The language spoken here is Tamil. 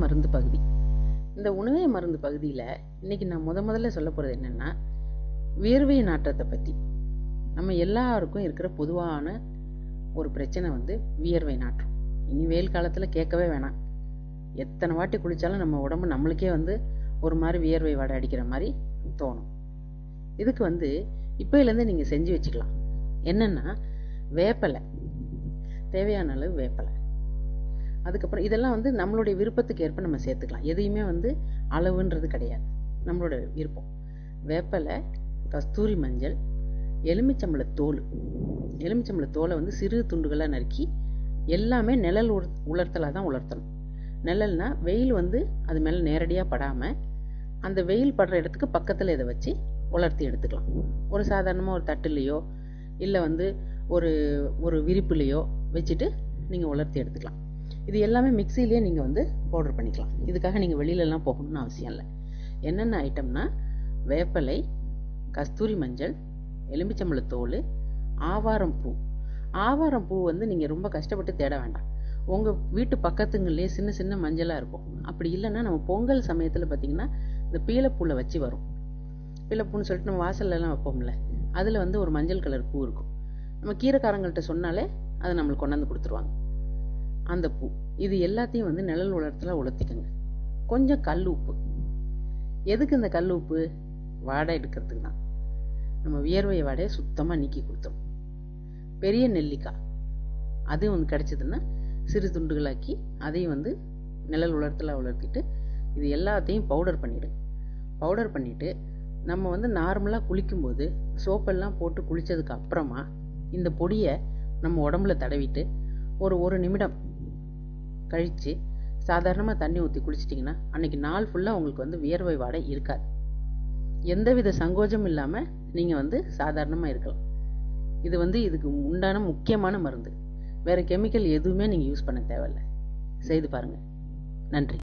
மருந்து பகுதி. இந்த உணவே மருந்து பகுதியில் இன்னைக்கு நான் முத முதல்ல சொல்ல போகிறது என்னென்னா வியர்வை நாற்றத்தை பற்றி நம்ம எல்லாருக்கும் இருக்கிற பொதுவான ஒரு பிரச்சனை வந்து வியர்வை நாற்றம். இனி வெயில் காலத்தில் கேட்கவே வேணாம். எத்தனை வாட்டி குளித்தாலும் நம்ம உடம்பு நம்மளுக்கே வந்து ஒரு மாதிரி வியர்வை வாடை அடிக்கிற மாதிரி தோணும். இதுக்கு வந்து இப்போலேருந்து நீங்கள் செஞ்சு வச்சுக்கலாம். என்னென்னா வேப்பலை. தேவையான அளவு வேப்பலை. அதுக்கப்புறம் இதெல்லாம் வந்து நம்மளுடைய விருப்பத்துக்கு ஏற்ப நம்ம சேர்த்துக்கலாம். எதையுமே வந்து அளவுன்றது கிடையாது. நம்மளோட விருப்பம். வேப்பலை கஸ்தூரி மஞ்சள் எலுமிச்சம்பள தோல். எலுமிச்சம்பள தோலை வந்து சிறு துண்டுகளாக நறுக்கி எல்லாமே நிழல் உலர் உலர்த்தலாக தான் உலர்த்தணும். நிழல்னா வெயில் வந்து அது மேலே நேரடியாக படாமல் அந்த வெயில் படுற இடத்துக்கு பக்கத்தில் இதை வச்சு உலர்த்தி எடுத்துக்கலாம். ஒரு சாதாரணமாக ஒரு தட்டுலேயோ இல்லை வந்து ஒரு ஒரு விரிப்புலேயோ வச்சுட்டு நீங்கள் உலர்த்தி எடுத்துக்கலாம். இது எல்லாமே மிக்சிலேயே நீங்கள் வந்து பவுடர் பண்ணிக்கலாம். இதுக்காக நீங்கள் வெளியிலலாம் போகணும்னு அவசியம் இல்லை. என்னென்ன ஐட்டம்னா வேப்பலை கஸ்தூரி மஞ்சள் எலுமிச்சம்பழ தோல் ஆவாரம் பூ. ஆவாரம் பூ வந்து நீங்கள் ரொம்ப கஷ்டப்பட்டு தேட வேண்டாம். உங்கள் வீட்டு பக்கத்துங்களே சின்ன சின்ன மஞ்சளாக இருக்கும். அப்படி இல்லைன்னா நம்ம பொங்கல் சமயத்தில் பார்த்தீங்கன்னா இந்த பீலப்பூவில் வச்சு வரும். பீலப்பூன்னு சொல்லிட்டு நம்ம வாசல்லலாம் வைப்போம்ல அதில் வந்து ஒரு மஞ்சள் கலர் பூ இருக்கும். நம்ம கீரைக்காரங்கள்ட்ட சொன்னாலே அதை நம்மளுக்கு கொண்டாந்து கொடுத்துருவாங்க. அந்த பூ. இது எல்லாத்தையும் வந்து நிழல் உலரத்தில் உலர்த்திக்கோங்க கொஞ்சம் கல் உப்பு. எதுக்கு இந்த கல் உப்பு? வாடை எடுக்கிறதுக்கு தான். நம்ம வியர்வை வாடையை சுத்தமாக நீக்கி கொடுத்தோம். பெரிய நெல்லிக்காய். அது வந்து கிடச்சிதுன்னா சிறு துண்டுகளாக்கி அதையும் வந்து நிழல் உலர்த்தலாக உலர்த்திட்டு இது எல்லாத்தையும் பவுடர் பண்ணிவிடு பவுடர் பண்ணிவிட்டு நம்ம வந்து நார்மலாக குளிக்கும்போது சோப்பெல்லாம் போட்டு குளித்ததுக்கு அப்புறமா இந்த பொடியை நம்ம உடம்புல தடவிட்டு ஒரு ஒரு நிமிடம் கழித்து சாதாரணமாக தண்ணி ஊற்றி குளிச்சிட்டிங்கன்னா அன்றைக்கி நாள் ஃபுல்லாக உங்களுக்கு வந்து வியர்வை வாடை இருக்காது. எந்தவித சங்கோஜம் இல்லாமல் நீங்கள் வந்து சாதாரணமாக இருக்கலாம். இது வந்து இதுக்கு உண்டான முக்கியமான மருந்து. வேறு கெமிக்கல் எதுவுமே நீங்கள் யூஸ் பண்ண தேவையில்லை. செய்து பாருங்கள் நன்றி.